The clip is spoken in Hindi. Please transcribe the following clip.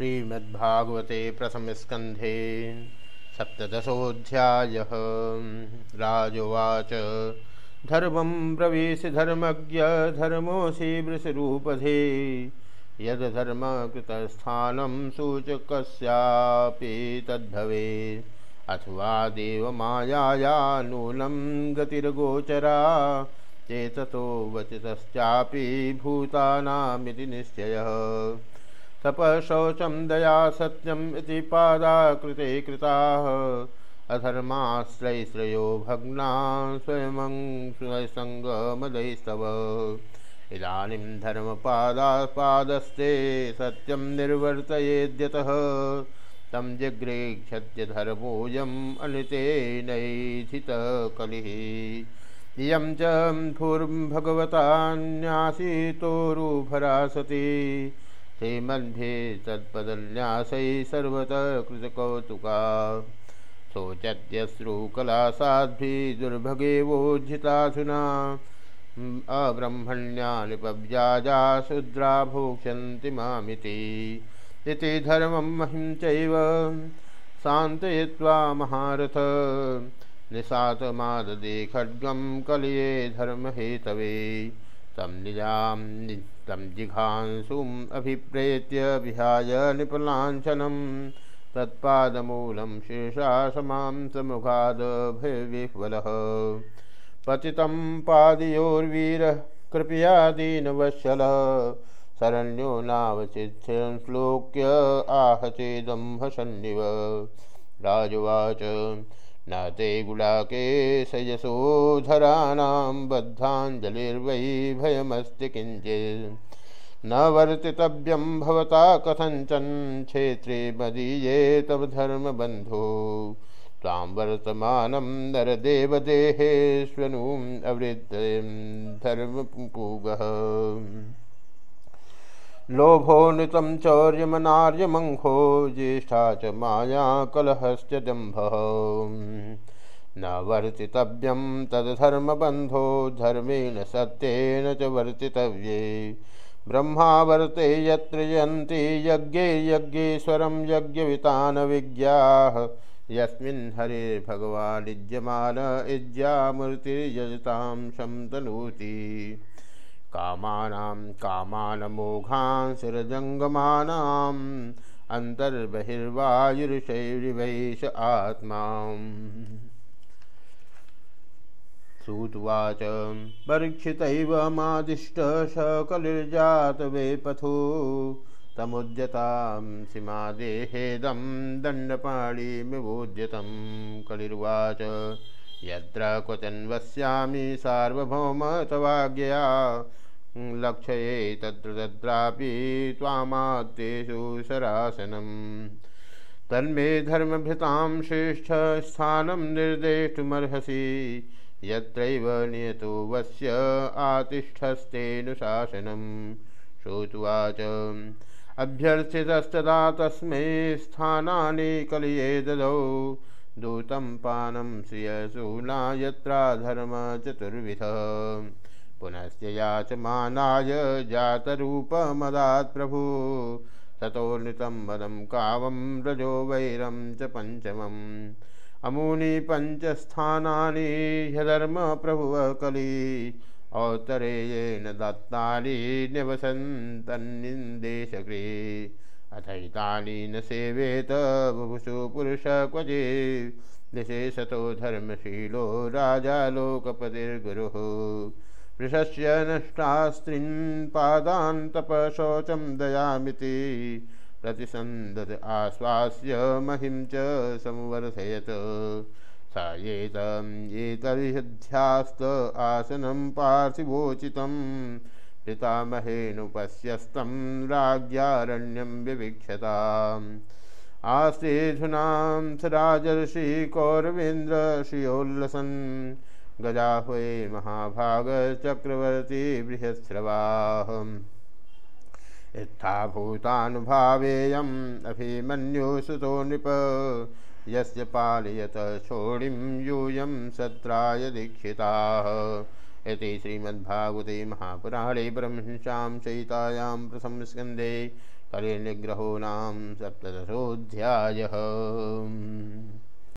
श्रीमद्भागवते प्रथमस्कन्धे सप्तदशोऽध्यायः। राजोवाच। धर्मं ब्रवीषि धर्मज्ञ, धर्मोऽसि वृषरूपधे। यद्धर्मकृतस्थानं सूचकस्यापि तद्भवे अथवा देवमायाया नूनं गतिर्गोचरा। चेततो वचितश्चापि भूतानामिति निश्चयः। तपशौचं दया सत्यम् इति पादाकृते कृताः अधर्माश्रयश्रयो भग्ना स्वयं स्वसङ्गमदैस्तव इदानीं धर्मपादापादस्ते सत्यं निर्वर्तयेद्यतः। तं जिग्रेक्षत्य धर्मोऽयम् अनितेनैथितः कलिः इयं च भूर्भगवतान्यासीतोरुभरा सती श्रीमद्भे तत्पदन्यासै सर्वतः कृतकौतुका। शोचत्यश्रुकला साध्भिः दुर्भगेवोज्झितासुना अब्रह्मण्या निपव्याजा शूद्रा भोक्ष्यन्ति मामिति। इति धर्मं महिं चैव शान्तयित्वा महारथ। निशातमाददे खड्गं कलये धर्महेतवे। तं निजां तं जिघांसुम् अभिप्रेत्य विहाय निपलाञ्छनं तत्पादमूलं शीर्षासमां समुखादभिविह्वलः पतितं पादयोर्वीरः कृपया दीनवत्सलः शरण्यो नावचित्स्यं श्लोक्य आह चेदं हसन्निव। राजवाच न ते गुलाके सयसोधराणां बद्धाञ्जलिर्वै भयमस्ति किञ्चित्। न वर्तितव्यं भवता कथञ्चन क्षेत्रे मदीये तव धर्मबन्धो। त्वां वर्तमानं नरदेवदेहेष्वनुम् अवृद्धं धर्मपूगः। लोभोनुतं चौर्यमनार्यमङ्घो, ज्येष्ठा च माया कलहश्च दम्भः। न वर्तितव्यं तद्धर्मबन्धो, धर्मेण सत्येन च वर्तितव्ये। ब्रह्मावर्ते यत्र यन्ति, यज्ञे यज्ञेश्वरं यज्ञवितानविज्ञाः यस्मिन् हरिर्भगवानिज्यमान इज्यामूर्तिर्यजतां शन्तनूति कामानां कामानमोघान् शिरजङ्गमानाम् अन्तर्बहिर्वायुर्षैरिवैष आत्मा। सूतुवाच परीक्षितैव मादिष्ट सकलिर्जातवेपथो तमुद्यतां सीमादेहेदं दण्डपाणिमिवोद्यतं कलिर्वाच। यत्र क्वचन्वस्यामि सार्वभौम तवाज्ञया लक्ष्ये तत्र तत्रापि त्वामात्तेषु शरासनं तन्मे धर्मभृतां श्रेष्ठस्थानं निर्देष्टुमर्हसि, यत्रैव नियतो वस्य आतिष्ठस्तेऽनुशासनं श्रोतुवाच, अभ्यर्थितस्तदा तस्मै स्थानानि कलये ददौ। दूतं पानं श्रियसूना यत्राधर्मचतुर्विधः पुनश्च याचमानाय जातरूपमदात् प्रभु ततोन्नतं मदं कामं रजो वैरं च पञ्चमम्। अमूनि पञ्चस्थानानि ह्यधर्मप्रभुः कली औत्तरेयेण दत्तानि न्यवसन्तन्निन्देशगृहे अथैतानि न सेवेत बुभुषु पुरुष क्वचे। विशेषतो धर्मशीलो राजा लोकपतिर्गुरुः। वृषस्य नष्टास्त्रीन् पादान् तपशौचं दयामिति प्रतिसन्दत आश्वास्य महिं च संवर्धयत स एतं एतर्ह्यध्यास्त आसनं पार्थिवोचितं पितामहेनुपस्यस्तं राज्ञारण्यं विवीक्षताम्। आस्तेधुनां स राजर्षि कौरवेन्द्रश्रियोल्लसन् गजाह्वये महाभागचक्रवर्ती बृहस्रवाः इत्थाभूतानुभावेयम् अभिमन्युसुतो नृप। यस्य पालयत छोडिं यूयं सत्राय दीक्षिताः। इति श्रीमद्भागवते महापुराणे ब्रह्मशां चयितायां प्रथमस्कन्धे कलिनिग्रहो नाम सप्तदशोऽध्यायः।